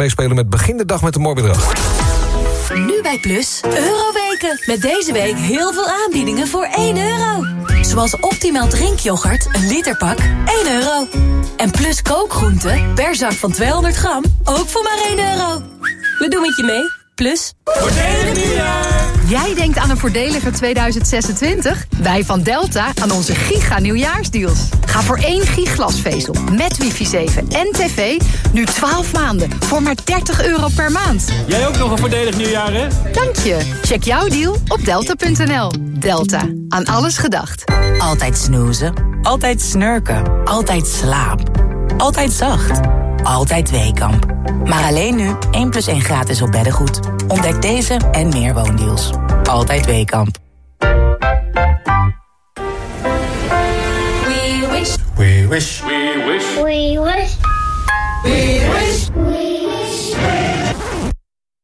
meespelen met Begin de Dag met een mooi bedrag. Nu bij Plus, Euroweken. Met deze week heel veel aanbiedingen voor 1 euro. Zoals optimaal drinkyoghurt, een literpak, 1 euro. En Plus kookgroenten, per zak van 200 gram, ook voor maar 1 euro. We doen het je mee, Plus. Nieuwjaar! Jij denkt aan een voordeliger 2026? Wij van Delta aan onze giga nieuwjaarsdeals. Ga voor één giglasvezel met wifi 7 en tv nu 12 maanden voor maar 30 euro per maand. Jij ook nog een voordelig nieuwjaar, hè? Dank je. Check jouw deal op delta.nl. Delta. Aan alles gedacht. Altijd snoezen. Altijd snurken. Altijd slaap. Altijd zacht. Altijd Weekamp. Maar alleen nu 1 plus 1 gratis op beddengoed. Ontdek deze en meer woondeals. Altijd Weekamp. We wish. We wish. We wish. We wish. We wish.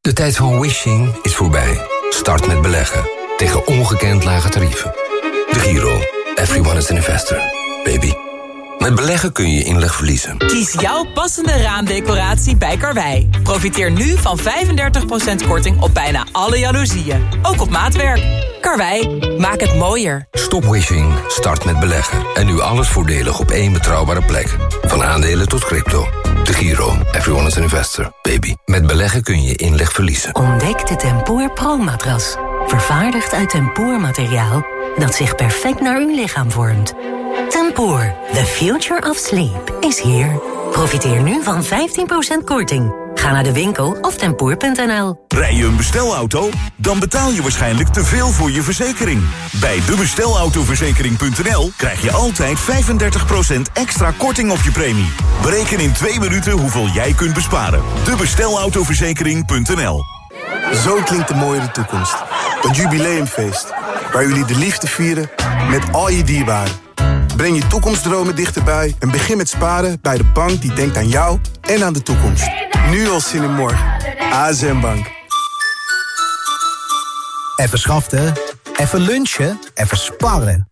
De tijd van wishing is voorbij. Start met beleggen. Tegen ongekend lage tarieven. De Giro. Everyone is an investor. Baby. Met beleggen kun je inleg verliezen. Kies jouw passende raamdecoratie bij Karwei. Profiteer nu van 35% korting op bijna alle jaloezieën. Ook op maatwerk. Karwei, maak het mooier. Stop wishing, start met beleggen. En nu alles voordelig op één betrouwbare plek. Van aandelen tot crypto. De Giro. Everyone is an investor. Baby. Met beleggen kun je inleg verliezen. Ontdek de Tempoor Pro-matras. Vervaardigd uit tempoormateriaal dat zich perfect naar uw lichaam vormt. Tempoor, the future of sleep, is here. Profiteer nu van 15% korting. Ga naar de winkel of tempoor.nl. Rij je een bestelauto? Dan betaal je waarschijnlijk te veel voor je verzekering. Bij debestelautoverzekering.nl krijg je altijd 35% extra korting op je premie. Bereken in twee minuten hoeveel jij kunt besparen. Debestelautoverzekering.nl Zo klinkt de mooiere toekomst. Het jubileumfeest. Waar jullie de liefde vieren met al je dierbaren. Breng je toekomstdromen dichterbij en begin met sparen bij de bank die denkt aan jou en aan de toekomst. Nu al zin in morgen. ASM Bank. Even schaften, even lunchen, even sparren.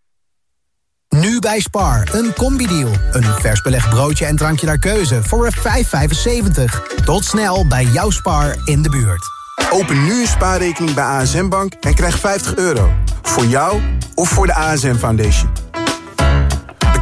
Nu bij Spar, een combi-deal. Een vers belegd broodje en drankje naar keuze voor 5,75. Tot snel bij jouw Spar in de buurt. Open nu een spaarrekening bij ASM Bank en krijg 50 euro. Voor jou of voor de ASM Foundation.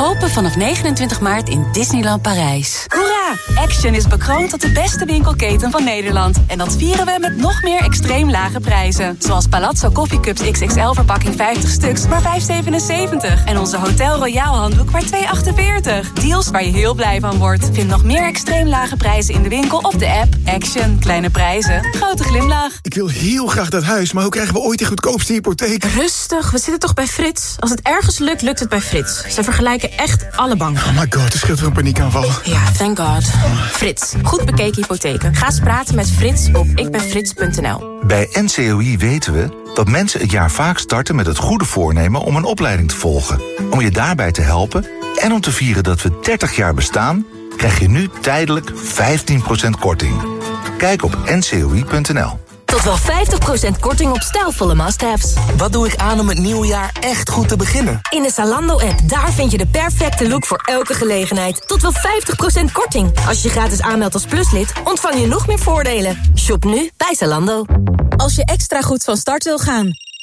Open vanaf 29 maart in Disneyland Parijs. Hoera! Action is bekroond tot de beste winkelketen van Nederland. En dat vieren we met nog meer extreem lage prijzen. Zoals Palazzo Coffee Cups XXL verpakking 50 stuks, maar 5,77. En onze Hotel Royal handdoek maar 2,48. Deals waar je heel blij van wordt. Vind nog meer extreem lage prijzen in de winkel of de app. Action. Kleine prijzen. Grote glimlach. Ik wil heel graag dat huis, maar hoe krijgen we ooit die goedkoopste hypotheek? Rustig, we zitten toch bij Frits? Als het ergens lukt, lukt het bij Frits. Ze vergelijken echt alle banken. Oh my god, er scheelt weer een paniekaanval. Ja, thank god. Frits, goed bekeken hypotheken. Ga eens praten met Frits op ikbenfrits.nl. Bij NCOI weten we dat mensen het jaar vaak starten met het goede voornemen om een opleiding te volgen. Om je daarbij te helpen en om te vieren dat we 30 jaar bestaan, krijg je nu tijdelijk 15% korting. Kijk op ncoi.nl. Tot wel 50% korting op stijlvolle must-haves. Wat doe ik aan om het nieuwe jaar echt goed te beginnen? In de Zalando-app, daar vind je de perfecte look voor elke gelegenheid. Tot wel 50% korting. Als je je gratis aanmeldt als pluslid, ontvang je nog meer voordelen. Shop nu bij Zalando. Als je extra goed van start wil gaan,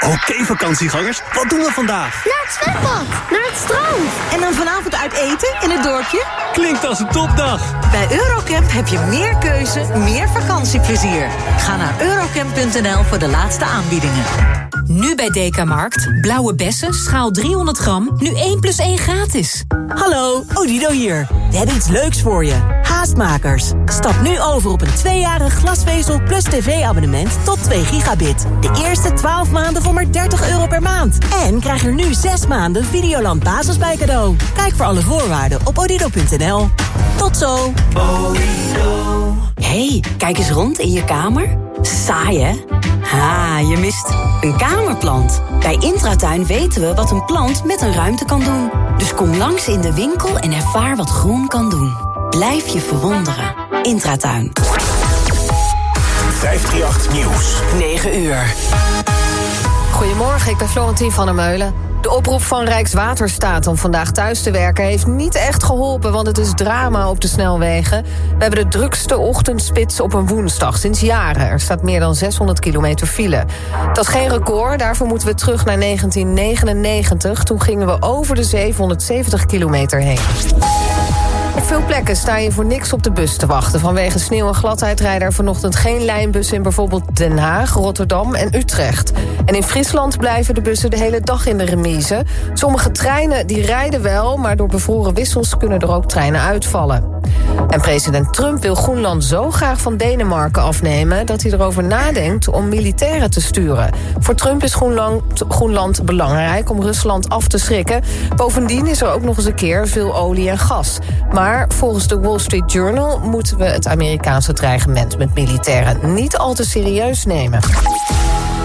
Oké vakantiegangers, wat doen we vandaag? Naar het zwembad, naar het strand. En dan vanavond uit eten in het dorpje? Klinkt als een topdag. Bij Eurocamp heb je meer keuze, meer vakantieplezier. Ga naar eurocamp.nl voor de laatste aanbiedingen. Nu bij Dekamarkt. Blauwe bessen, schaal 300 gram. Nu 1 plus 1 gratis. Hallo, Odido hier. We hebben iets leuks voor je. Haastmakers. Stap nu over op een tweejarig glasvezel plus tv-abonnement tot 2 gigabit. De eerste 12 maanden voor maar 30 euro per maand. En krijg er nu 6 maanden Videoland Basis bij cadeau. Kijk voor alle voorwaarden op odido.nl. Tot zo. hey, kijk eens rond in je kamer. Saai, hè? Ha, je mist een kamerplant. Bij Intratuin weten we wat een plant met een ruimte kan doen. Dus kom langs in de winkel en ervaar wat groen kan doen. Blijf je verwonderen. Intratuin. 538 Nieuws. 9 uur. Goedemorgen, ik ben Florentien van der Meulen. De oproep van Rijkswaterstaat om vandaag thuis te werken... heeft niet echt geholpen, want het is drama op de snelwegen. We hebben de drukste ochtendspits op een woensdag sinds jaren. Er staat meer dan 600 kilometer file. Dat is geen record, daarvoor moeten we terug naar 1999. Toen gingen we over de 770 kilometer heen. Op veel plekken sta je voor niks op de bus te wachten. Vanwege sneeuw en gladheid rijden er vanochtend geen lijnbussen... in bijvoorbeeld Den Haag, Rotterdam en Utrecht. En in Friesland blijven de bussen de hele dag in de remise. Sommige treinen die rijden wel, maar door bevroren wissels... kunnen er ook treinen uitvallen. En president Trump wil Groenland zo graag van Denemarken afnemen... dat hij erover nadenkt om militairen te sturen. Voor Trump is Groenland, Groenland belangrijk om Rusland af te schrikken. Bovendien is er ook nog eens een keer veel olie en gas. Maar volgens de Wall Street Journal moeten we het Amerikaanse dreigement met militairen niet al te serieus nemen.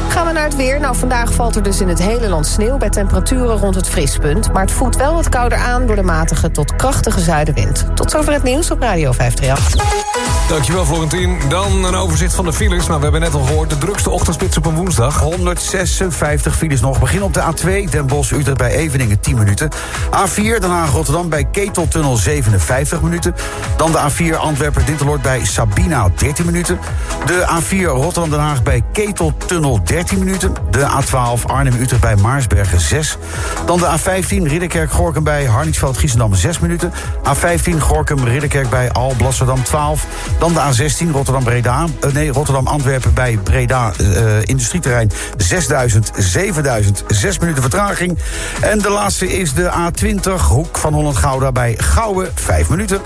Gaan we naar het weer. Nou, vandaag valt er dus in het hele land sneeuw... bij temperaturen rond het vriespunt. Maar het voelt wel wat kouder aan door de matige tot krachtige zuidenwind. Tot zover het nieuws op Radio 538. Dankjewel, Florentien. Dan een overzicht van de files. Maar we hebben net al gehoord, de drukste ochtendspits op een woensdag. 156 files nog. Begin op de A2, Den Bosch, Utrecht bij Eveningen 10 minuten. A4, Den Haag, Rotterdam bij Keteltunnel 57 minuten. Dan de A4, Antwerpen, Dinteloord bij Sabina 13 minuten. De A4, Rotterdam, Den Haag bij Keteltunnel 13 minuten. De A12, Arnhem-Utrecht bij Maarsbergen 6. Dan de A15, Ridderkerk-Gorkum bij Harningsveld, Giesendam 6 minuten. A15, Gorkum, Ridderkerk bij Alblasserdam 12. Dan de A16 Rotterdam-Breda. Uh, nee, Rotterdam-Antwerpen bij Breda uh, industrieterrein 6000, 7000, 6 minuten vertraging. En de laatste is de A20 Hoek van Holland-Gouda bij Gouwen 5 minuten.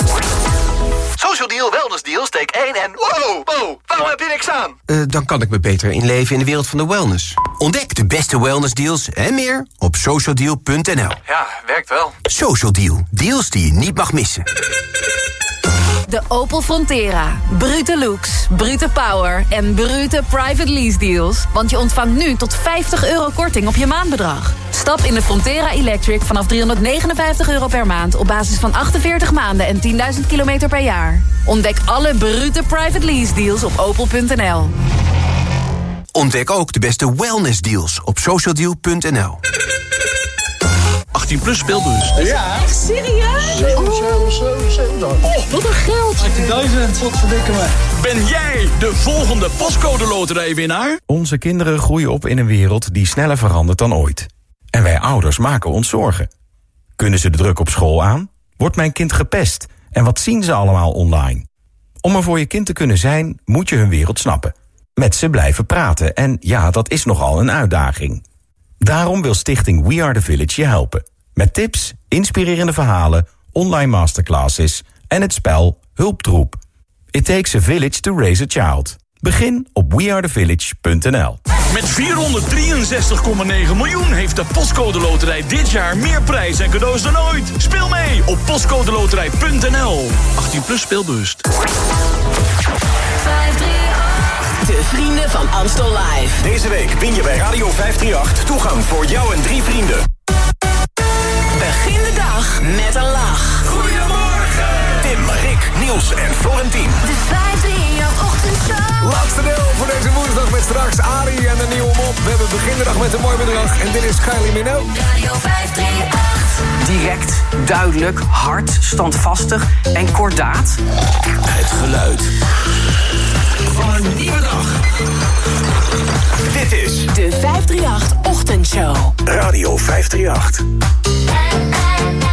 Social Deal, Wellness Deal, steek 1 en wow, wow, waarom heb je niks aan? Uh, dan kan ik me beter inleven in de wereld van de wellness. Ontdek de beste wellness deals en meer op socialdeal.nl. Ja, werkt wel. Social Deal, deals die je niet mag missen. De Opel Frontera. Brute looks, brute power en brute private lease deals. Want je ontvangt nu tot 50 euro korting op je maandbedrag. Stap in de Frontera Electric vanaf 359 euro per maand... op basis van 48 maanden en 10.000 kilometer per jaar. Ontdek alle brute private lease deals op opel.nl. Ontdek ook de beste wellness deals op socialdeal.nl. 18 plus speelbus. Ja. Echt serieus? 7, 7, 7, 7. Oh, wat een geld. 18.000. Wat verdikken me. Ben jij de volgende pascode loterijwinnaar? Onze kinderen groeien op in een wereld die sneller verandert dan ooit. En wij ouders maken ons zorgen. Kunnen ze de druk op school aan? Wordt mijn kind gepest? En wat zien ze allemaal online? Om er voor je kind te kunnen zijn, moet je hun wereld snappen. Met ze blijven praten en ja, dat is nogal een uitdaging. Daarom wil stichting We Are The Village je helpen. Met tips, inspirerende verhalen, online masterclasses en het spel Hulptroep. It takes a village to raise a child. Begin op wearethevillage.nl. Met 463,9 miljoen heeft de Postcode Loterij dit jaar meer prijs en cadeaus dan ooit. Speel mee op postcodeloterij.nl. 18 plus speelbewust. De vrienden van Amstel Live. Deze week win je bij Radio 538 toegang voor jou en drie vrienden. De dag met een lach. Goedemorgen! Tim, Rick, Niels en Florentien. De 538 ochtendshow. Laatste deel voor deze woensdag met straks Ari en een nieuwe mop. We hebben begin de dag met een mooi bedrag. En dit is Kylie Minogue. Radio 538. Direct, duidelijk, hard, standvastig en kordaat. Het geluid van een nieuwe dag. Dit is de 538 Ochtendshow. Radio 538.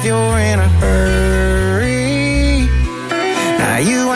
If you're in a hurry, now you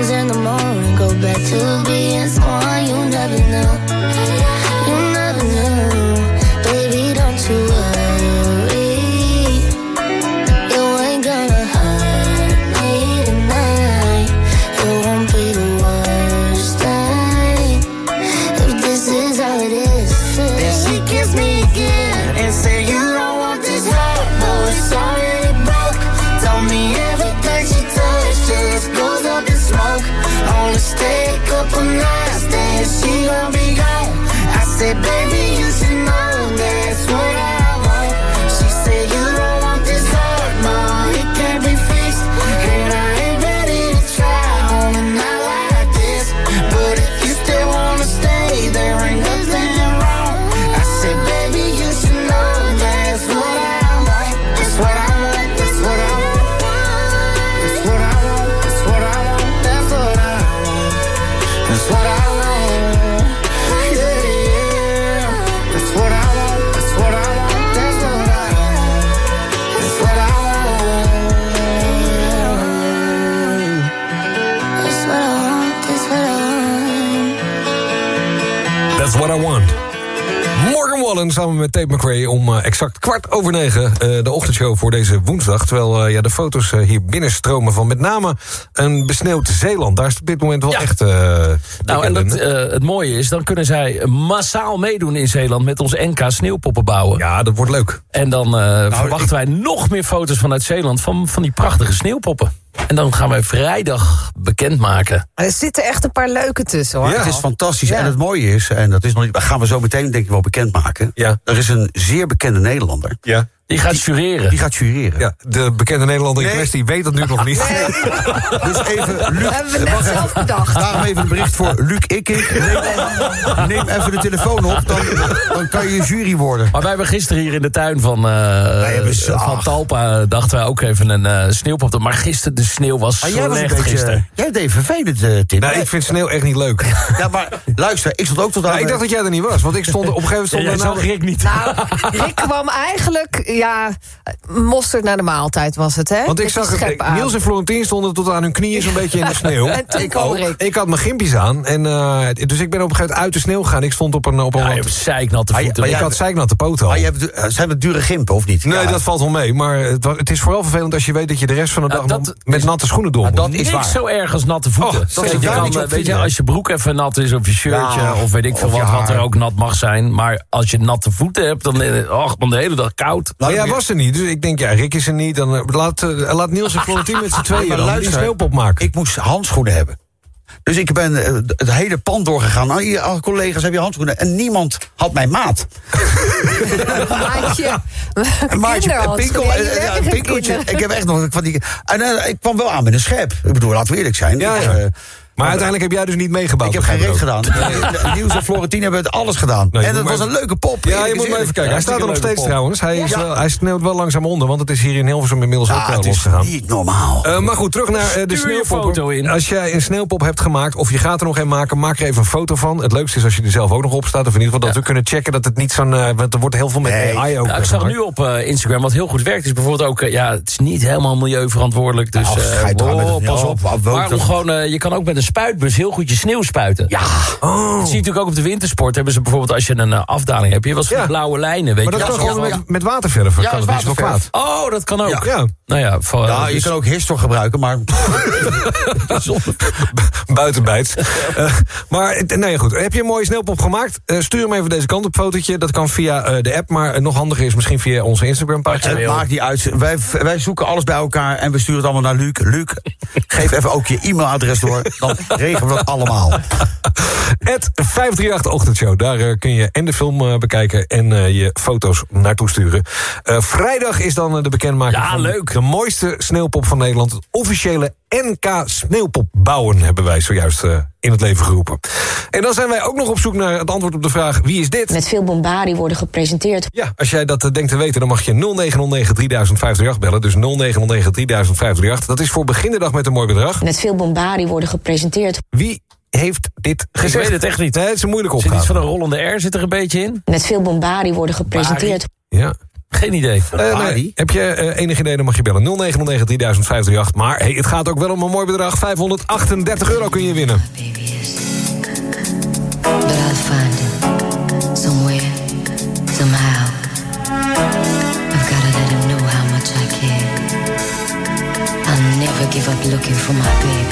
songs in the morning Go back to being someone you never knew. Samen met Tate McRae om eh, exact kwart over negen... eh, de ochtendshow voor deze woensdag. Terwijl eh, ja, de foto's hier binnenstromen van met name een besneeuwd Zeeland. Daar is op dit moment wel echt... eh, Nou, en dat, eh, het mooie is, dan kunnen zij massaal meedoen in Zeeland... met ons NK sneeuwpoppen bouwen. Ja, dat wordt leuk. En dan eh, verwachten wij nog meer foto's vanuit Zeeland... van, van die prachtige sneeuwpoppen. En dan gaan wij vrijdag bekendmaken. Er zitten echt een paar leuke tussen, hoor. Het is fantastisch. Ja. En het mooie is, en dat is nog niet, dat gaan we zo meteen denk ik wel bekendmaken. Ja. Er is een zeer bekende Nederlander. Ja. Die gaat jureren. Die gaat jureren. Ja, de bekende Nederlander in Nee. kwestie weet dat nu nog niet. Dus even, Luc, Dat hebben we net even. zelf bedacht. Daarom even een bericht voor Luc Ikkink. Neem, neem even de telefoon op, dan, dan kan je jury worden. Maar wij hebben gisteren hier in de tuin van, eh, hebben zo- van Talpa... dachten wij ook even een eh, sneeuwpop. te- Maar gisteren, de sneeuw was Maar jij was beetje, gisteren. jij deed vervelend, eh, Tim. Nou, ik vind sneeuw echt niet leuk. Ja, maar luister, ik stond ook tot aan... Ik dacht dat jij er niet was, want ik stond op een gegeven Ja, jij moment... zag Rick niet. Nou, Rick kwam eigenlijk, ja, mosterd naar de maaltijd was het, hè? Want ik zag het. Niels en Florentien stonden tot aan hun knieën zo'n beetje in de sneeuw. En toen ik ook. Ik had mijn gimpjes aan. En, eh, dus ik ben op een gegeven moment uit de sneeuw gegaan. Ik stond op een... Op een Ja, je wat- hebt zeiknatte voeten. maar ik had zeiknatte poten al. Maar je hebt, eh, zijn het dure gimpen, of niet? Nee, Ja. dat valt wel mee. Maar het, het is vooral vervelend als je weet dat je de rest van de Ja, dag met natte schoenen door moet. dat is Niks waar. zo erg als natte voeten. Oh, dat is je kan, eh, weet je, als je broek even nat is of je shirtje Ja, of weet ik veel wat, wat er ook nat mag zijn. Maar als je natte voeten hebt, dan, och, dan de hele dag koud. Nou, jij was er niet, dus ik denk, ja, Rick is er niet. Dan eh, laat, eh, laat Niels en Florentien met z'n tweeën Maar luister, sneeuwpop maken. Ik moest handschoenen hebben. Dus ik ben eh, het hele pand doorgegaan. Nou, alle collega's hebben je handschoenen. En niemand had mijn maat. Maatje, Een maatje, pinkel, Ja, een pinkeltje. Ik heb echt nog van die... En ik kwam wel aan met een schep. Ik bedoel, laten we eerlijk zijn. Ja, eh, Maar uiteindelijk heb jij dus niet meegebouwd. ik heb geen reet gedaan. Nee, Niels en Florentien hebben het alles gedaan. Nou, en het was een leuke pop. Ja, je moet maar even kijken. Hij staat er nog steeds trouwens. Hij, is wel, hij sneeuwt wel langzaam onder, want het is hier in Hilversum inmiddels ook Ja, het is losgegaan. niet normaal. Eh, maar goed, terug naar eh, de sneeuwpop. foto in. Als jij een sneeuwpop hebt gemaakt of je gaat er nog een maken... maak er even een foto van. Het leukste is als je er zelf ook nog op staat. Of in ieder geval dat we kunnen checken dat het niet zo'n... eh, want er wordt heel veel met Nee. AI ook Nou, ik zag nu op Instagram wat heel goed werkt. Is bijvoorbeeld ook, ja, het is niet helemaal milieuverantwoordelijk. Dus met oh, het- pas op. Maar om gewoon, je kan ook met een spuitbus heel goed je sneeuw spuiten. Ja. Oh. Dat zie je natuurlijk ook op de wintersport. Hebben ze bijvoorbeeld als je een eh, afdaling hebt. Je was van Ja. blauwe lijnen. Weet Maar dat je kan gewoon Ja, met, met waterverven. Ja, kan het is niet zo kwaad. waterverf. Oh, dat kan ook. Ja. Nou ja, Ja, je dus- kan ook histor gebruiken, maar... Buitenbijts. Eh, maar eh, nee, goed. Heb je een mooie sneeuwpop gemaakt? Eh, stuur hem even deze kant op, fotootje. Dat kan via eh, de app, maar eh, nog handiger is misschien via onze Instagram-pagina. Het maakt niet uit. Wij, wij zoeken alles bij elkaar en we sturen het allemaal naar Luc. Luc, geef even ook je e-mailadres door. Dan regelen we dat allemaal. Het 538 Ochtendshow. Daar eh, kun je en de film eh, bekijken en eh, je foto's naartoe sturen. Eh, vrijdag is dan de bekendmaking Ja, van leuk. de mooiste sneeuwpop van Nederland. Het officiële NK Sneeuwpop bouwen hebben wij zojuist eh, in het leven geroepen. En dan zijn wij ook nog op zoek naar het antwoord op de vraag... wie is dit? Met veel bombardie worden gepresenteerd. Ja, als jij dat eh, denkt te weten, dan mag je 0909 3058 bellen. Dus 0909 3058. Dat is voor beginnerdag met een mooi bedrag. Met veel bombardie worden gepresenteerd. Wie heeft dit gezegd? weet het echt niet. Nee, het is een moeilijke Zit iets opgave. van een rollende R zit er een beetje in? Met veel bombardie worden gepresenteerd. Ja. Geen idee. Uh. Heb je eh, enige idee, dan mag je bellen. 0909 30538. Maar hey, het gaat ook wel om een mooi bedrag. 538 euro kun je winnen. Give up looking for my baby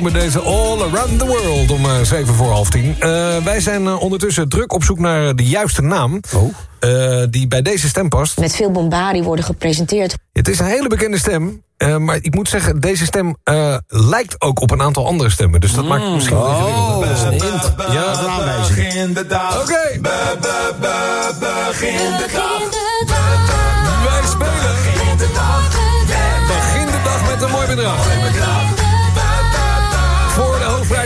met deze All Around the World om eh, 7 voor half 10. Eh, wij zijn eh, ondertussen druk op zoek naar de juiste naam. Oh. Die bij deze stem past. Met veel bombardie worden gepresenteerd. Het is een hele bekende stem. Maar ik moet zeggen, deze stem lijkt ook op een aantal andere stemmen. Dus dat maakt het misschien oh. een oh, een hint. Ja, dat de dag. Oké. Begin de dag. Wij spelen. Begin de dag. Begin de dag met een mooi bedrag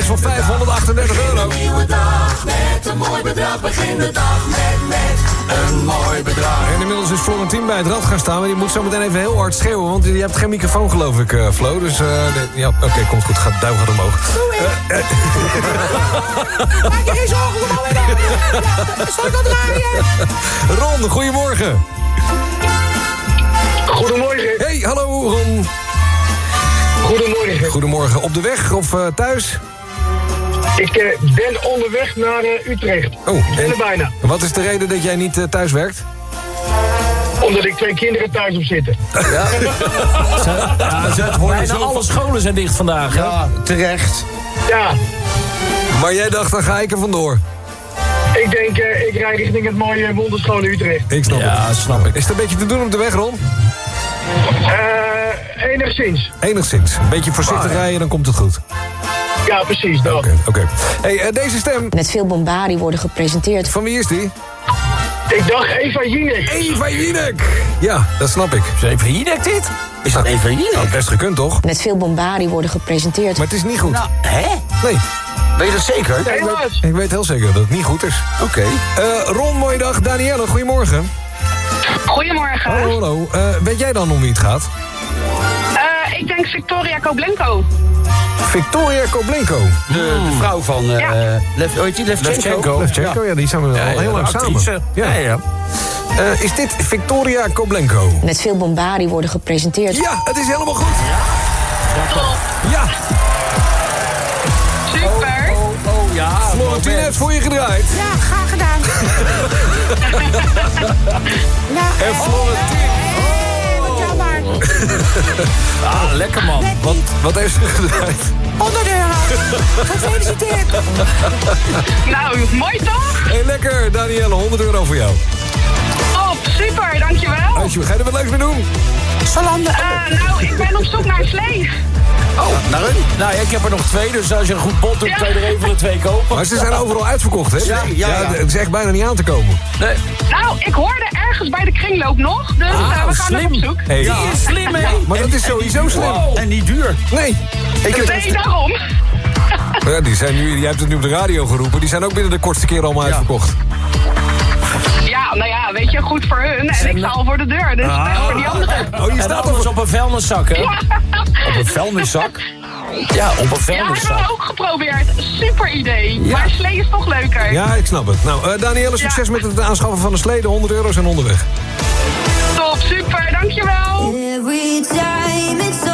prijs van 538 euro. Een nieuwe dag met een mooi bedrag. Begin de dag met, met een mooi bedrag. En inmiddels is Florentien bij het rad gaan staan. Maar die moet zo meteen even heel hard schreeuwen. Want je hebt geen microfoon geloof ik, eh, Flo. Dus eh, ja, oké, komt goed. Gaat, duim gaat omhoog. Eh, Maak je geen zorgen Zo dat. Ron, goedemorgen. Goedemorgen. Hey, hallo Ron. Goedemorgen. Goedemorgen. Op de weg of thuis? Ik eh, ben onderweg naar eh, Utrecht. Oh, ben er bijna. Wat is de reden dat jij niet eh, thuis werkt? Omdat ik twee kinderen thuis op zitten. Ja, Bijna alle scholen zijn dicht vandaag. Ja, terecht. Ja, Maar jij dacht, dan ga ik er vandoor. ik denk, eh, ik rijd richting het mooie wonderscholen Utrecht. Ik snap Ja, het. snap ik. Is het een beetje te doen op de weg, Ron? Eh, enigszins. Enigszins. Een beetje voorzichtig rijden, dan komt het goed. Ja, precies, dat. Oké, oké. Hey, eh, deze stem, Met veel bombardie worden gepresenteerd. van wie is die? Ik dacht Eva Jinek. Eva Jinek! Ja, dat snap ik. Is even Jinek dit? Is dat even hier? Nou, best gekund, toch? Met veel bombardie worden gepresenteerd. Maar het is niet goed. Nou, hè? Nee. Weet je dat zeker? Ja, ik, Helaas. weet, ik weet heel zeker dat het niet goed is. Oké. Eh, Ron, mooie dag. Danielle, goedemorgen. Goedemorgen. Hallo, hallo. Eh, weet jij dan om wie het gaat? Eh, ik denk Victoria Koblenko. Victoria Koblenko. De, de vrouw van... eh Ja. Lef, die? Levchenko? Levchenko, ja. die zijn we al heel lang samen. Ja, ja. Eh, is dit Victoria Koblenko? Met veel bombardie worden gepresenteerd. Ja, het is helemaal goed. Ja, Super. Oh ja. Florentine heeft voor je gedraaid. Ja, graag gedaan. En wat jammer. Ah, lekker man. Wat, wat heeft ze gedraaid? 100 euro. Gefeliciteerd. Nou, mooi toch? Hey, lekker, Danielle. 100 euro voor jou. Top, super, dankjewel. Alsjeblieft, ga je er wat leuks mee doen? Salande. Eh, nou, ik ben op zoek naar een slee. Oh, naar een? Nou, ja, ik heb er nog twee, dus als je een goed bod doet, kan je er voor de twee kopen. Maar ze zijn overal uitverkocht, hè? Ja, ja, ja. Het is echt bijna niet aan te komen. Nee. Nou, ik hoorde ergens bij de kringloop nog, dus eh, we gaan nog op zoek. Hey. Die is slim, hè? Maar dat is sowieso slim. Wow. En niet duur. Nee. Ik Nee, daarom. Ja, die zijn nu, jij hebt het nu op de radio geroepen. Die zijn ook binnen de kortste keer allemaal uitverkocht. Ja, nou weet je, goed voor hun. En ik sta al voor de deur, dus best voor die anderen. Oh, je staat er. op een vuilniszak, hè? Ja, Op een vuilniszak. Ja, op een ja hebben vuilniszak. we ook geprobeerd. Super idee. Maar slee is toch leuker. Ja, ik snap het. Nou, eh Danielle, succes met het aanschaffen van de sleden. 100 euro zijn onderweg. Top, super, dankjewel. Every time it's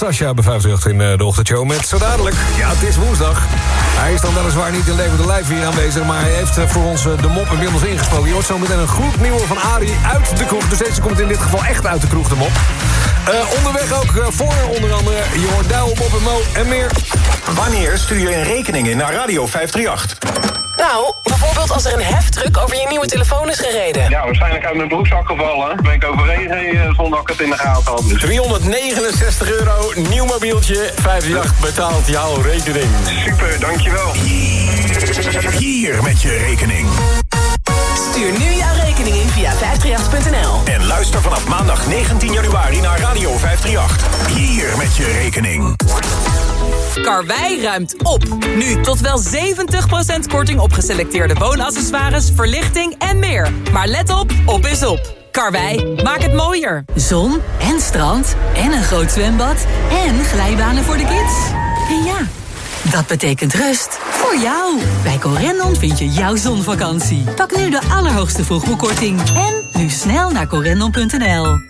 en Sascha bij 58 in eh, de ochtendshow met zo dadelijk. Ja, het is woensdag. Hij is dan weliswaar niet in levende lijf hier aanwezig... maar hij heeft eh, voor ons eh, de mop inmiddels ingesproken. Je hoort zo meteen een gloednieuwe van Arie uit de kroeg. Dus deze komt in dit geval echt uit de kroeg, de mop. Onderweg ook voor onder andere. Douwe, Bob en Mo en meer. Wanneer stuur je een rekening in naar Radio 538? Nou, bijvoorbeeld als er een heftruck over je nieuwe telefoon is gereden. Ja, waarschijnlijk uit mijn broekzak gevallen. Ben ik overheen eh, zonder dat ik het in de gaten had. Dus 369 euro, nieuw mobieltje. 538 betaalt jouw rekening. super, dankjewel. Hier met je rekening. Stuur nu jouw rekening in via 538.nl. En luister vanaf maandag 19 januari naar Radio 538. Hier met je rekening. Karwei ruimt op. Nu tot wel 70% korting op geselecteerde woonaccessoires, verlichting en meer. Maar let op, op is op. Karwei, maak het mooier. Zon en strand en een groot zwembad en glijbanen voor de kids. En ja, dat betekent rust voor jou. Bij Corendon vind je jouw zonvakantie. Pak nu de allerhoogste vroegboekkorting. En nu snel naar corendon.nl.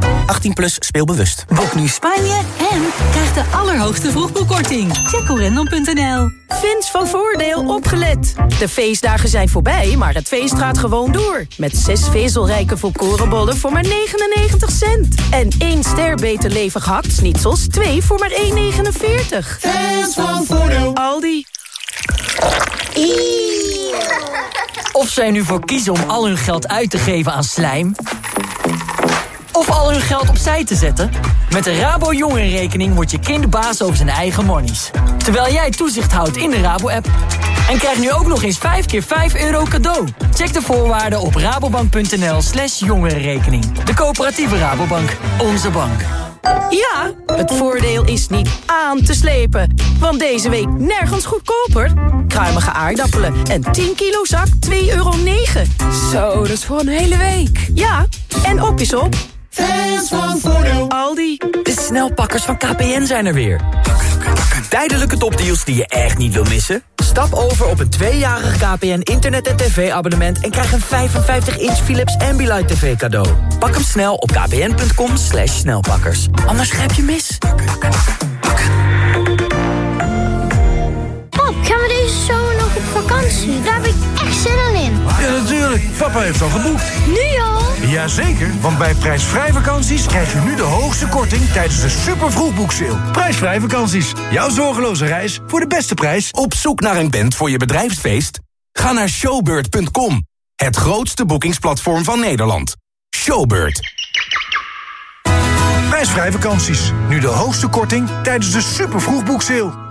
18 plus speelbewust. Boek nu Spanje en krijg de allerhoogste vroegboekkorting. Check corendon.nl. Fans van Voordeel opgelet. De feestdagen zijn voorbij, maar het feest gaat gewoon door. Met zes vezelrijke volkorenbollen voor maar 99 cent. En één ster beter levig hakt 2 voor maar 1,49. Fans van Voordeel. Aldi. Of zij nu voor kiezen om al hun geld uit te geven aan slijm... of al hun geld opzij te zetten... met de Rabo Jongerenrekening wordt je kind baas over zijn eigen monies. Terwijl jij toezicht houdt in de Rabo-app. En krijg nu ook nog eens 5 keer 5 euro cadeau. Check de voorwaarden op rabobank.nl slash jongerenrekening. De coöperatieve Rabobank. Onze bank. Ja, het voordeel is niet aan te slepen. Want deze week nergens goedkoper. Kruimige aardappelen en 10 kilo zak 2,9 euro. Zo, dat is voor een hele week. Ja, en op is op. Fans van Voordeel. Aldi. De snelpakkers van KPN zijn er weer. Tijdelijke topdeals die je echt niet wil missen? Stap over op een tweejarig KPN internet- en tv-abonnement... en krijg een 55-inch Philips Ambilight TV cadeau. Pak hem snel op kpn.com slash snelpakkers. Anders grijp je mis. Pap, gaan we deze vakantie? Daar heb ik echt zin in. Ja, natuurlijk. Papa heeft al geboekt. Nu al? Jazeker, want bij prijsvrij vakanties krijg je nu de hoogste korting tijdens de super vroegboekseil. Prijsvrij vakanties. Jouw zorgeloze reis voor de beste prijs. Op zoek naar een band voor je bedrijfsfeest? Ga naar showbird.com. Het grootste boekingsplatform van Nederland. Showbird. Prijsvrij vakanties. Nu de hoogste korting tijdens de super vroegboekseil.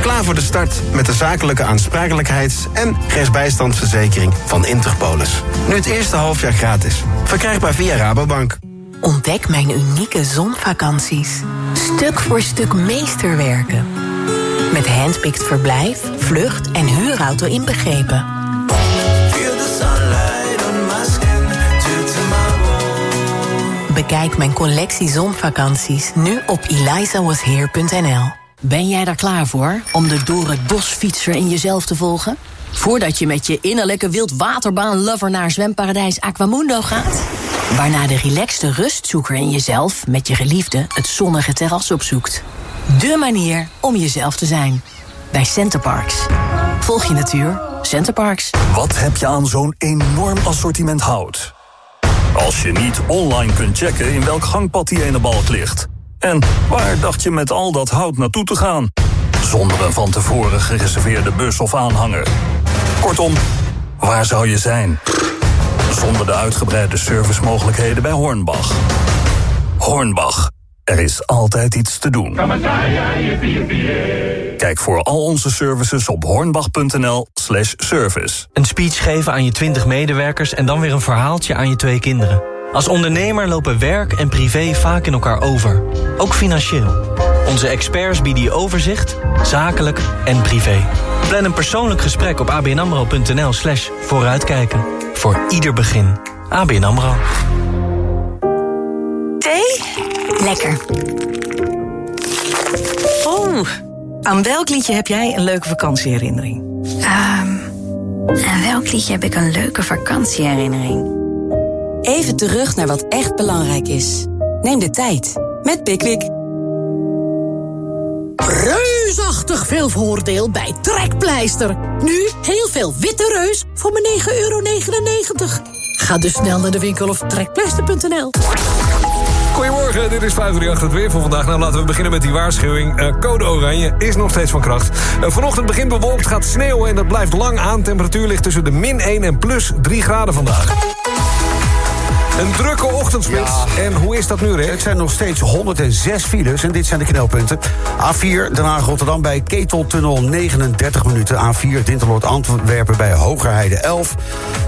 Klaar voor de start met de zakelijke aansprakelijkheids- en rechtsbijstandsverzekering van Interpolis. Nu het eerste halfjaar gratis. Verkrijgbaar via Rabobank. Ontdek mijn unieke zonvakanties. Stuk voor stuk meesterwerken. Met handpicked verblijf, vlucht en huurauto inbegrepen. Bekijk mijn collectie zonvakanties nu op elizawasheer.nl. Ben jij daar klaar voor om de door het bos fietser in jezelf te volgen? Voordat je met je innerlijke wildwaterbaan-lover naar zwemparadijs Aquamundo gaat? Waarna de relaxte rustzoeker in jezelf met je geliefde het zonnige terras opzoekt. dé manier om jezelf te zijn. Bij Centerparks. Volg je natuur. Centerparks. Wat heb je aan zo'n enorm assortiment hout? Als je niet online kunt checken in welk gangpad die ene balk ligt. En waar dacht je met al dat hout naartoe te gaan? Zonder een van tevoren gereserveerde bus of aanhanger. Kortom, waar zou je zijn? Zonder de uitgebreide servicemogelijkheden bij Hornbach. Hornbach, er is altijd iets te doen. Kijk voor al onze services op hornbach.nl slash service. Een speech geven aan je 20 medewerkers en dan weer een verhaaltje aan je twee kinderen. Als ondernemer lopen werk en privé vaak in elkaar over. Ook financieel. Onze experts bieden je overzicht, zakelijk en privé. Plan een persoonlijk gesprek op abnamro.nl slash vooruitkijken. Voor ieder begin. ABN AMRO. Thee? Lekker. Oh, aan welk liedje heb jij een leuke vakantieherinnering? Ehm, aan welk liedje heb ik een leuke vakantieherinnering? Even terug naar wat echt belangrijk is. Neem de tijd met Pickwick. Reusachtig veel voordeel bij Trekpleister. Nu heel veel witte reus voor maar 9,99 euro. Ga dus snel naar de winkel of trekpleister.nl. Goedemorgen, dit is 538 het weer voor vandaag. Nou, laten we beginnen met die waarschuwing. Eh, code oranje is nog steeds van kracht. Eh, vanochtend begint bewolkt, gaat sneeuwen en dat blijft lang aan. Temperatuur ligt tussen de min 1 en plus 3 graden vandaag. Een drukke ochtendspits. En hoe is dat nu, Rick? Het zijn nog steeds 106 files en dit zijn de knelpunten. A4 Den Haag-Rotterdam bij Keteltunnel 39 minuten. A4 Dinteloord Antwerpen bij Hogerheide 11.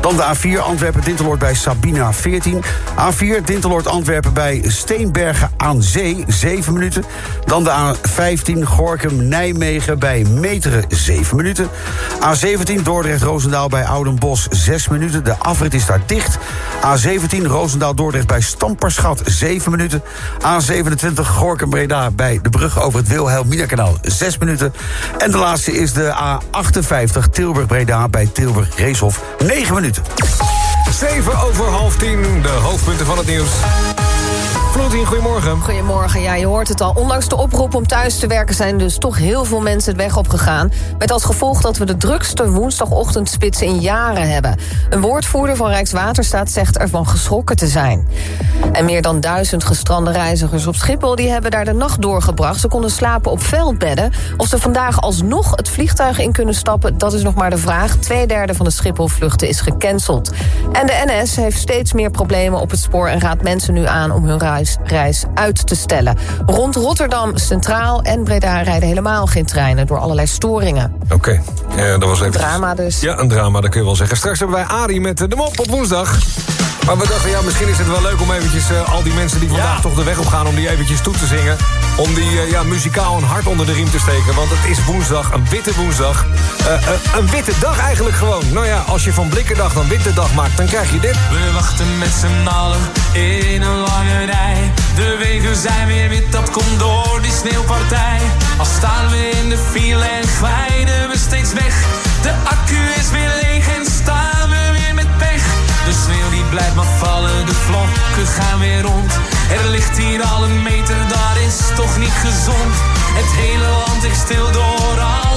Dan de A4 Antwerpen-Dinteloord bij Sabina 14. A4 Dinteloord Antwerpen bij Steenbergen aan Zee 7 minuten. Dan de A15 Gorkum-Nijmegen bij Meteren 7 minuten. A17 Dordrecht-Roosendaal bij Oudenbos 6 minuten. De afrit is daar dicht. A17 Roosendaal-Dordrecht bij Stamperschat 7 minuten. A27 Gorkum-Breda bij de brug over het Wilhelmina-kanaal 6 minuten. En de laatste is de A58 Tilburg-Breda bij Tilburg-Reeshof 9 minuten. 7 over half 10, de hoofdpunten van het nieuws. Floortien, goedemorgen. Goedemorgen, ja, je hoort het al. Ondanks de oproep om thuis te werken zijn dus toch heel veel mensen het weg opgegaan. Met als gevolg dat we de drukste woensdagochtendspits in jaren hebben. Een woordvoerder van Rijkswaterstaat zegt ervan geschrokken te zijn. En meer dan duizend gestrande reizigers op Schiphol... die hebben daar de nacht doorgebracht. Ze konden slapen op veldbedden. Of ze vandaag alsnog het vliegtuig in kunnen stappen... dat is nog maar de vraag. Tweederde van de Schiphol-vluchten is gecanceld. En de NS heeft steeds meer problemen op het spoor... en raadt mensen nu aan om hun reis, reis uit te stellen. Rond Rotterdam Centraal en Breda rijden helemaal geen treinen... door allerlei storingen. Oké, ja, dat was even... Drama dus. Ja, een drama, dat kun je wel zeggen. Straks hebben wij Arie met de mop op woensdag. Maar we dachten, ja, misschien is het wel leuk om eventjes eh, al die mensen die vandaag toch de weg op gaan... om die eventjes toe te zingen. Om die eh, ja, muzikaal een hart onder de riem te steken. Want het is woensdag, een witte woensdag. Eh, eh, een witte dag eigenlijk gewoon. Nou ja, als je van Blikkendag dan witte dag maakt, dan krijg je dit. We wachten met z'n allen in een lange rij. De wegen zijn weer wit, dat komt door die sneeuwpartij. Al staan we in de file en glijden we steeds weg. De accu is weer leeg en staan we weer met pech. De sneeuw die blijft maar vallen, de vlokken gaan weer rond. Er ligt hier al een meter, dat is toch niet gezond. Het hele land ligt stil door al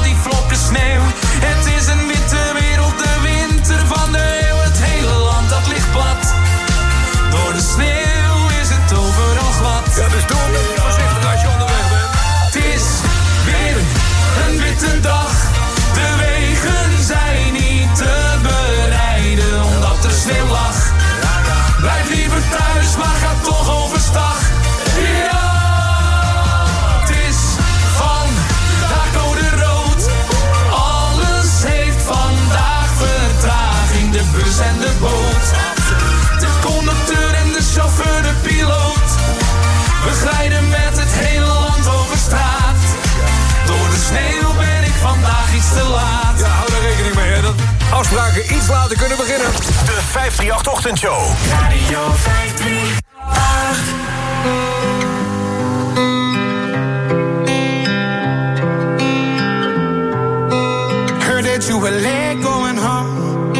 We kunnen beginnen. De 538 Ochtendshow. Radio 538. you were late going home.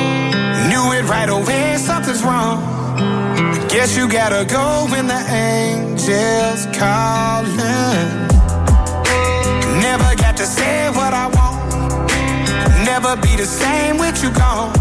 Knew it right away, something's wrong. Guess you gotta go when the angels calling. Never got to say what I want. Never be the same with you gone.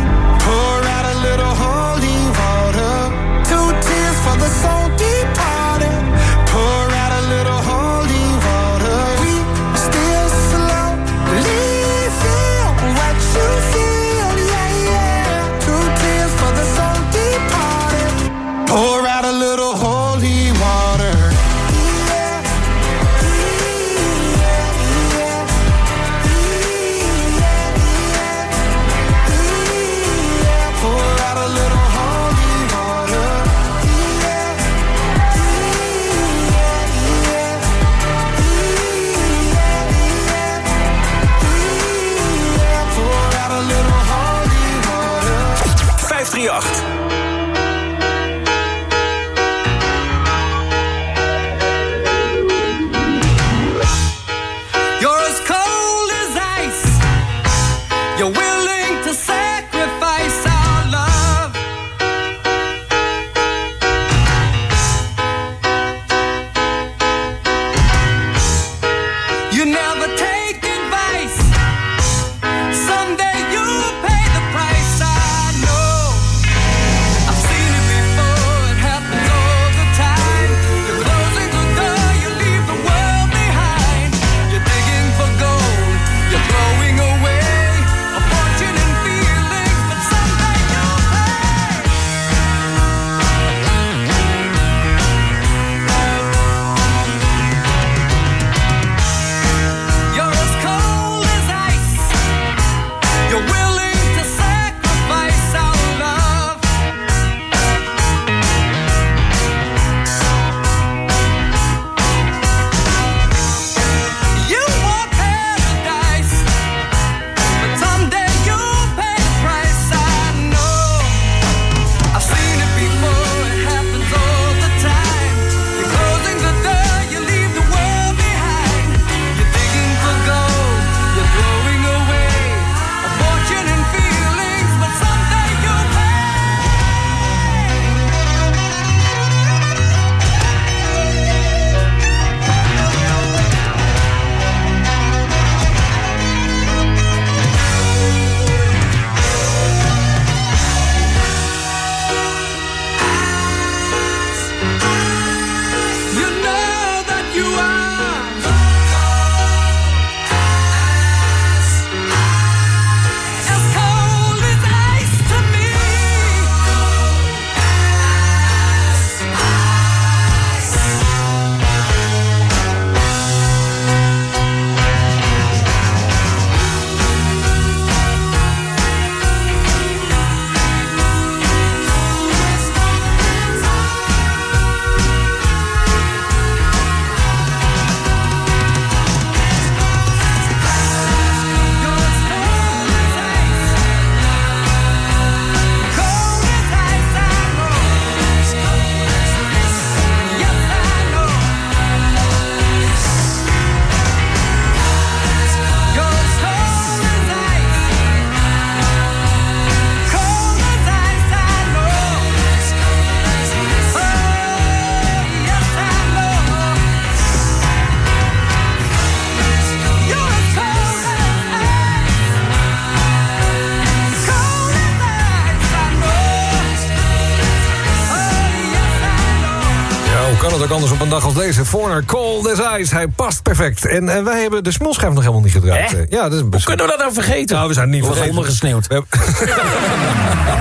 Anders op een dag als deze. Forner, Cold as Ice. Hij past perfect. En, en wij hebben de smulschijf nog helemaal niet gedraaid. Eh, Ja, dat is een Hoe kunnen we dat nou vergeten? Nou, we zijn niet We worden vergeten. ondergesneeuwd. We hebben-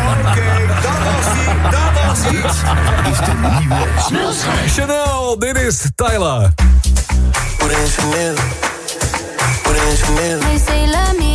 Is de nieuwe Chanel, dit is Tyler. Chanel. Put in Chanel. They say love me,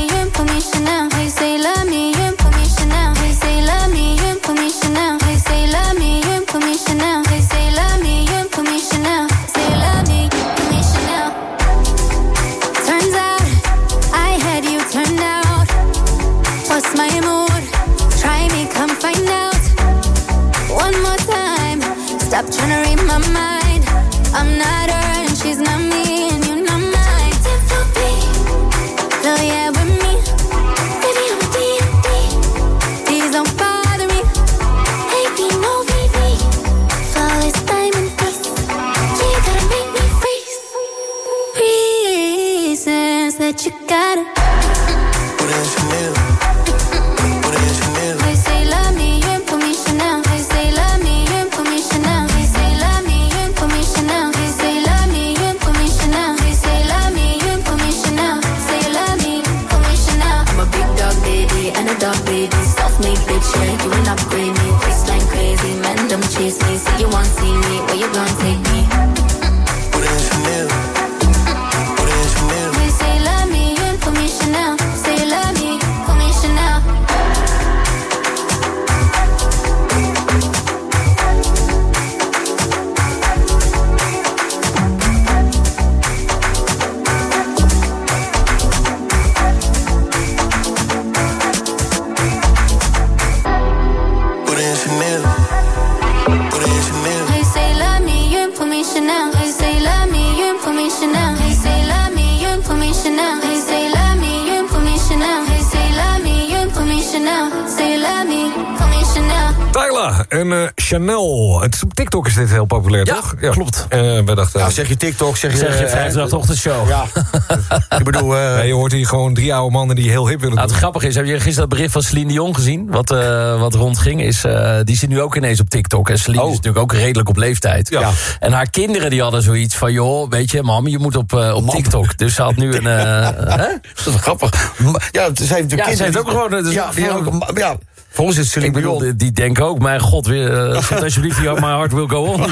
TikTok is dit heel populair, toch? Ja, klopt. Eh we dachten, Ja, zeg je TikTok, zeg je... Zeg je eh, 50 ochtendshow. Ja. ik bedoel... eh, nee, je hoort hier gewoon drie oude mannen die heel hip willen Nou, doen. het grappige is, heb je gisteren dat bericht van Celine Dion gezien? Wat, eh, wat rondging, is, eh, die zit nu ook ineens op TikTok. En Celine is natuurlijk ook redelijk op leeftijd. Ja. En haar kinderen die hadden zoiets van, joh, weet je, mam, je moet op, eh, op TikTok. Dus ze had nu een... hè? Dat is grappig. Ja, ze heeft natuurlijk Ja, ze kinderen heeft ook gewoon... dus Ja, ja, volgens het Celine bedoel, die, die denken ook, mijn god, weer, uh, zet alsjeblieft My Heart Will Go On.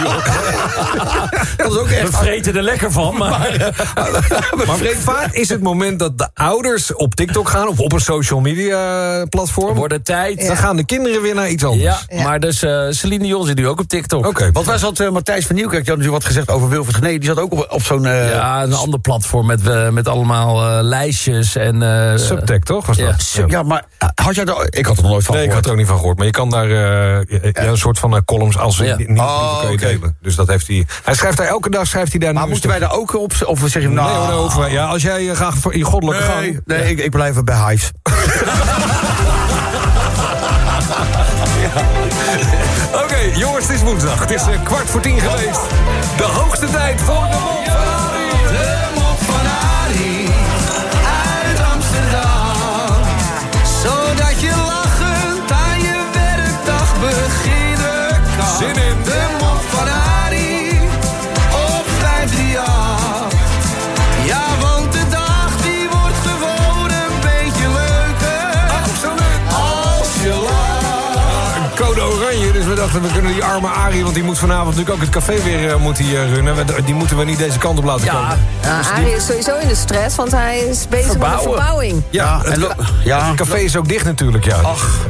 Dat is ook We echt... vreten er lekker van, maar... Maar vaak is het moment dat de ouders op TikTok gaan... of op een social media platform... Wordt het tijd. dan gaan de kinderen weer naar iets anders. Ja, maar dus eh Celine Dion zit nu ook op TikTok. Oké. Want waar zat eh, Matthijs van Nieuwkerk? Die had natuurlijk wat gezegd over Wilfried Genee. Die zat ook op, op zo'n... eh, Ja, een ander platform met, eh, met allemaal eh, lijstjes en... eh, Subtech, toch? Was dat? Ja. Maar eh, had jij daar... Ik had er nog nooit van Nee, ik had er ook niet van gehoord. Maar je kan daar eh, ja, een soort van eh, columns als Ja. niet Oh, je delen. Dus dat heeft hij. Hij schrijft daar elke dag schrijft hij daar. Maar moeten wij daar ook op... Of zeg je... Nou, Nee, hoor, wij- ja, als jij eh, graag voor je goddelijke nee, gang. nee ik, ik blijf er bij Hives. Oké, jongens, het is woensdag. Het is kwart voor tien geweest. De hoogste tijd voor de mop dachten we kunnen die arme Arie... want die moet vanavond natuurlijk ook het café weer eh, moet die, eh, runnen. We- Die moeten we niet deze kant op laten komen. Nou, Arie is sowieso in de stress, want hij is bezig met de verbouwing. Ja, het, ja, ja. het café is ook dicht natuurlijk, ja.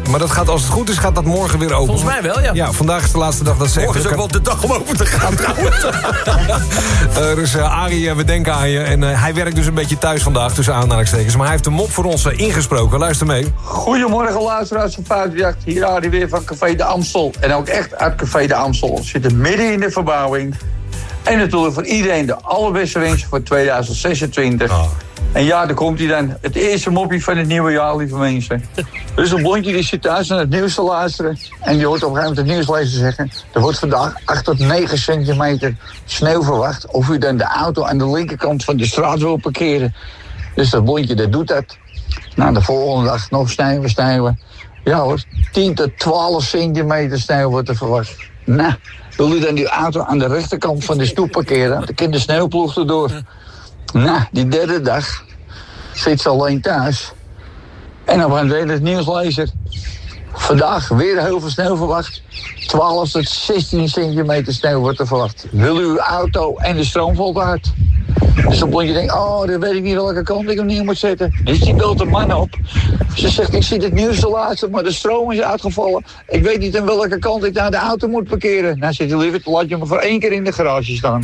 Maar dat gaat, als het goed is, gaat dat morgen weer open. Volgens mij wel, ja. Ja, vandaag is de laatste dag dat ze Morgen is ook wel de dag om open te gaan trouwens. Eh, dus Arie, we denken aan je. En eh, hij werkt dus een beetje thuis vandaag, tussen aanhalingstekens. Maar hij heeft de mop voor ons ingesproken. Luister mee. Goedemorgen luisteraars van Vuitjacht. Hier Arie weer van Café de Amstel. En ook echt uit Café de Amstel. We zitten midden in de verbouwing. En natuurlijk voor iedereen de allerbeste wensen voor 2026. En ja, dan komt hij dan. Het eerste mopje van het nieuwe jaar, lieve mensen. Dus een blondje die zit thuis naar het nieuws te luisteren. En die hoort op een gegeven moment het nieuwslezer zeggen... er wordt vandaag 8 tot 9 centimeter sneeuw verwacht. Of u dan de auto aan de linkerkant van de straat wil parkeren. Dus dat blondje, dat doet dat. Nou, de volgende dag nog sneeuwen, sneeuwen. Ja hoor, 10 tot 12 centimeter sneeuw wordt er verwacht. Nou, Wil u dan die auto aan de rechterkant van de stoep parkeren? Dan kan de sneeuwploeg erdoor. Nou, die derde dag zit ze alleen thuis. En dan gaan we het nieuwslezer. Vandaag weer heel veel sneeuw verwacht. 12 tot 16 centimeter sneeuw wordt er verwacht. Wil u uw auto en de stroom uit? Dus dan moet je oh, dan weet ik niet welke kant ik hem neer moet zetten. Dus die belt een man op. Ze zegt, ik zit het nieuws te luisteren, maar de stroom is uitgevallen. Ik weet niet aan welke kant ik naar de auto moet parkeren. Nou, zegt hij, liever, laat je me voor één keer in de garage staan.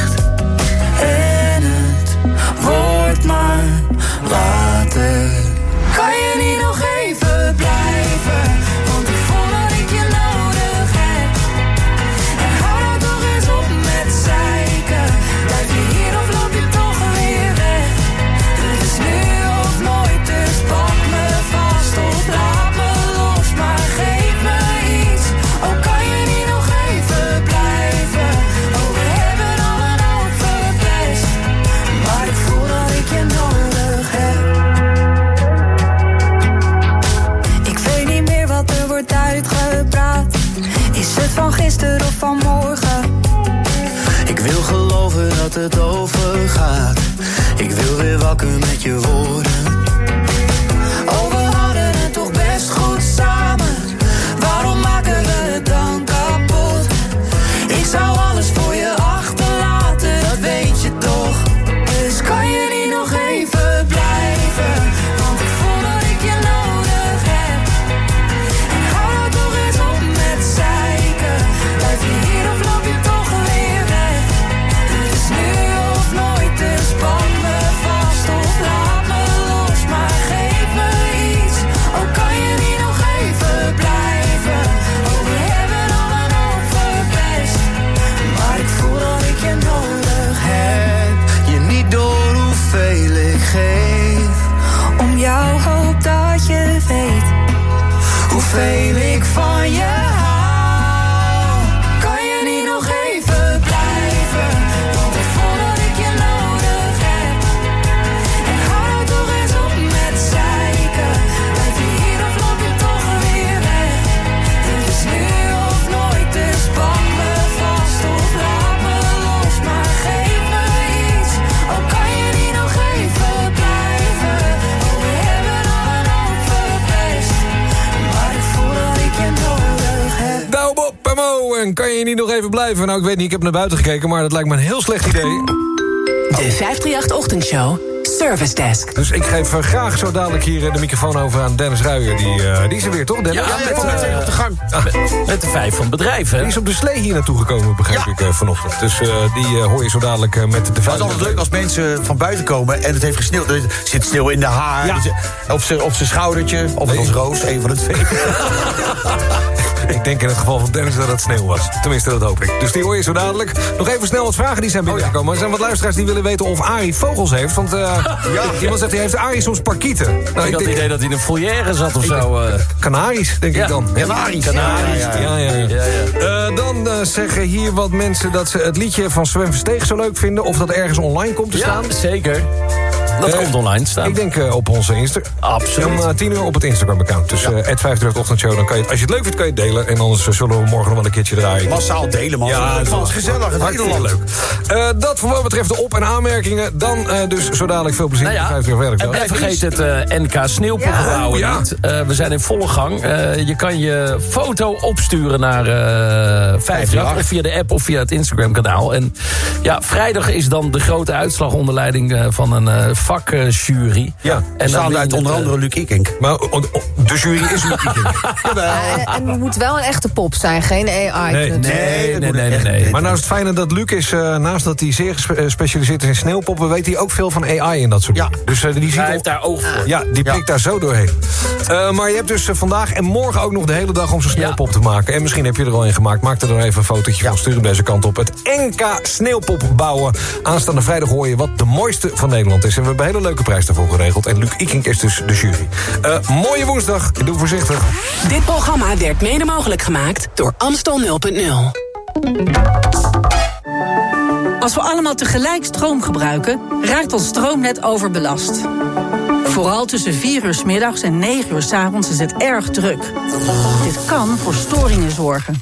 het overgaat Ik wil weer wakker met je woorden blijven? Nou, ik weet niet, ik heb naar buiten gekeken, maar dat lijkt me een heel slecht idee. De 538-ochtendshow Service Desk. Dus ik geef eh, graag zo dadelijk hier eh, de microfoon over aan Dennis Ruijer. Die, eh, die is er weer, toch, Dennis? Ja, met, met, eh, op de gang. Met, met de vijf van het bedrijf, hè? Die is op de slee hier naartoe gekomen, begrijp ik, eh, vanochtend. Dus eh, die hoor je zo dadelijk eh, met de Het is vijf. altijd leuk als mensen van buiten komen en het heeft gesneeuwd. Er zit sneeuw in de haar, Ja. op zijn schoudertje. Of het was roos, een van de twee. Ik denk in het geval van Dennis dat het sneeuw was. Tenminste, dat hoop ik. Dus die hoor je zo dadelijk. Nog even snel wat vragen die zijn binnengekomen. Er zijn wat luisteraars die willen weten of Arie vogels heeft. Want eh, iemand zegt, hij heeft Arie soms parkieten. Nou, ik had het idee dat hij in een foyer zat of zo. Canaries, denk Ja, ik dan. Canaries. Canaries. Ja, Ja, ja, ja. ja. Ja, Eh, dan zeggen hier wat mensen dat ze het liedje van Sven Versteeg zo leuk vinden. Of dat ergens online komt te Ja, staan. zeker. Dat Eh, komt online staan. Ik denk eh, op onze Instagram. Absoluut. Om eh, 10 uur op het Instagram-account. Dus eh het 538 ochtendshow. Dan kan je, als je het leuk vindt, kan je het delen. En anders eh, zullen we morgen nog wel een keertje draaien. Massaal delen, man. Ja, het was gezellig. Het Hartstikke Nederland. leuk. Eh, dat voor wat betreft de op- en aanmerkingen. Dan eh, dus zo dadelijk veel plezier Nou ja, met de 50 en werkdag. blijf vergeten het eh, NK Sneeuwpoppenbouwen Ja. niet. Eh, we zijn in volle gang. Eh, je kan je foto opsturen naar eh 58 of via de app of via het Instagram kanaal. En ja, vrijdag is dan de grote uitslag onder leiding eh, van een eh, vakjury. Ja, en Bestaande uit onder andere Luc Ikink. Maar o- o- de jury is Luc Ikink. En, en het moet wel een echte pop zijn, geen AI. Nee, nee, nee, nee, nee, Maar nou is het fijne dat Luc is, eh, naast dat hij zeer gespe- eh, gespecialiseerd is in sneeuwpoppen... weet hij ook veel van AI en dat soort dingen. Dus eh, die ziet Hij heeft daar oog voor. Ja, die prikt daar zo doorheen. Eh, maar je hebt dus eh, vandaag en morgen ook nog de hele dag om zo'n sneeuwpop te maken. En misschien heb je er al een gemaakt. Maak er dan even een fotootje van. Stuur hem deze kant op. Het NK Sneeuwpop bouwen. Aanstaande vrijdag hoor je wat de mooiste van Nederland is. En we hebben een hele leuke prijs daarvoor geregeld. En Luc Ikink is dus de jury. Eh, mooie woensdag. Doe voorzichtig. Dit programma werd mede mogelijk gemaakt door Amstel 0.0. Als we allemaal tegelijk stroom gebruiken, raakt ons stroomnet overbelast. Vooral tussen 4 uur 's middags en 9 uur 's avonds is het erg druk. Dit kan voor storingen zorgen.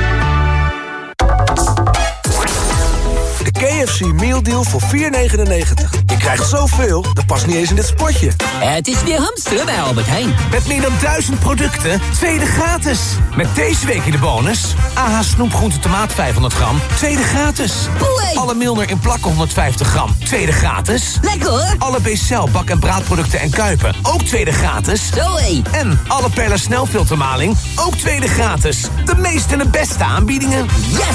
De KFC Meal Deal voor 4,99. Je krijgt zoveel, dat past niet eens in dit spotje. Het is weer hamster bij Albert Heijn. Met meer dan 1000 producten, tweede gratis. Met deze week in de bonus... AH snoepgroente tomaat 500 gram, tweede gratis. Alle Milner in plakken 150 gram, tweede gratis. Lekker hoor. Alle Bcel bak- en braadproducten en kuipen, ook tweede gratis. Zoé. En alle Perla snelfiltermaling, ook tweede gratis. De meeste en de beste aanbiedingen. Yes!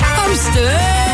Hamster!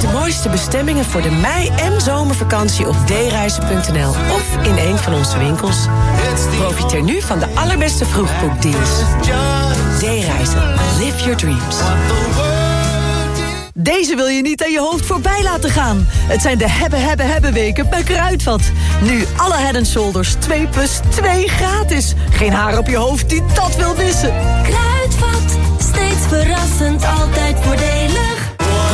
De mooiste bestemmingen voor de mei- en zomervakantie op dereizen.nl of in een van onze winkels. Profiteer nu van de allerbeste vroegboekdeals. D-reizen. Live your dreams. Deze wil je niet aan je hoofd voorbij laten gaan. Het zijn de hebben, hebben, hebben weken bij Kruidvat. Nu alle Head Shoulders 2 plus 2 gratis. Geen haar op je hoofd die dat wil missen. Kruidvat, steeds verrassend, altijd voordelig.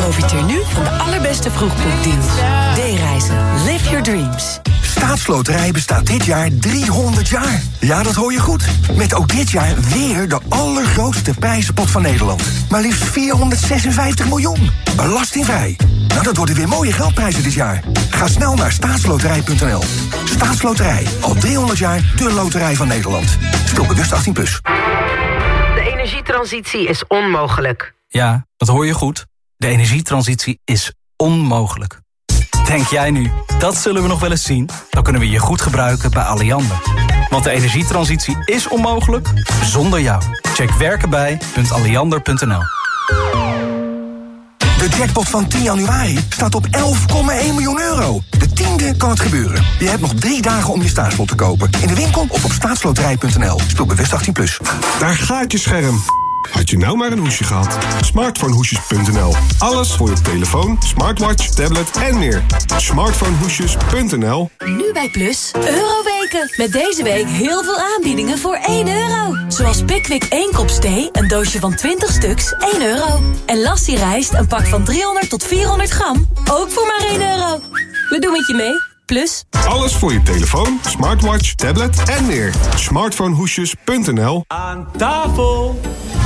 Profiteer nu van de allerbeste vroegboekdeals. D-reizen. Live your dreams. Staatsloterij bestaat dit jaar 300 jaar. Ja, dat hoor je goed. Met ook dit jaar weer de allergrootste prijzenpot van Nederland. Maar liefst 456 miljoen. Belastingvrij. Nou, dat worden weer mooie geldprijzen dit jaar. Ga snel naar staatsloterij.nl. Staatsloterij. Al 300 jaar de loterij van Nederland. Speel bewust 18+. Plus. De energietransitie is onmogelijk. Ja, dat hoor je goed. De energietransitie is onmogelijk. Denk jij nu, dat zullen we nog wel eens zien? Dan kunnen we je goed gebruiken bij Alliander. Want de energietransitie is onmogelijk zonder jou. Check werkenbij.alliander.nl De jackpot van 10 januari staat op 11,1 miljoen euro. De tiende kan het gebeuren. Je hebt nog drie dagen om je staatslot te kopen. In de winkel of op staatsloterij.nl. Speel bewust 18+. Plus. Daar gaat je scherm. Had je nou maar een hoesje gehad? Smartphonehoesjes.nl. Alles voor je telefoon, smartwatch, tablet en meer. Smartphonehoesjes.nl. Nu bij Plus, Euroweken. Met deze week heel veel aanbiedingen voor 1 euro. Zoals Pickwick 1 kop thee, een doosje van 20 stuks, 1 euro. En Lassie rijst, een pak van 300 tot 400 gram, ook voor maar 1 euro. We doen het je mee. Plus. Alles voor je telefoon, smartwatch, tablet en meer. Smartphonehoesjes.nl. Aan tafel!